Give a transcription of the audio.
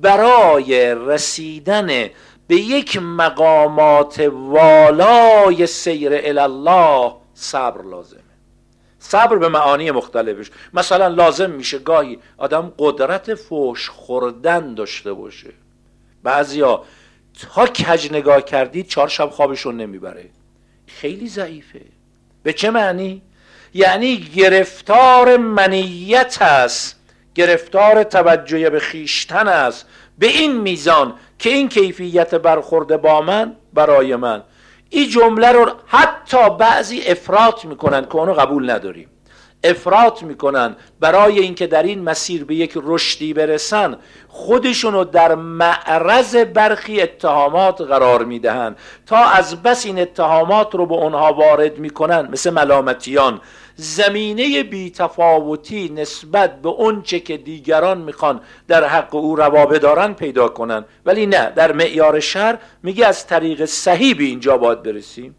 برای رسیدن به یک مقامات والای سیر الله صبر لازمه. صبر به معانی مختلفش. مثلا لازم میشه گاهی آدم قدرت فوش خوردن داشته باشه. بعضیا تا کج نگاه کردید چهار شب خوابشون نمی‌بره. خیلی ضعیفه. به چه معنی؟ یعنی گرفتار منیت است گرفتار توجه به خیشتن است. به این میزان که این کیفیت برخورده با من برای من. این جمله رو حتی بعضی افراط می‌کنن که اونو قبول نداریم. افراط می‌کنن برای اینکه در این مسیر به یک رشدی برسن خودشونو در معرض برخی اتهامات قرار می‌دهند تا از بس این اتهامات رو به اونها وارد می‌کنن مثل ملامتیان. زمینه بیتفاوتی نسبت به اونچه که دیگران می‌خوان در حق او روابه دارن پیدا کنن. ولی نه در معیار شر میگه از طریق صحیح به اینجا باید برسیم.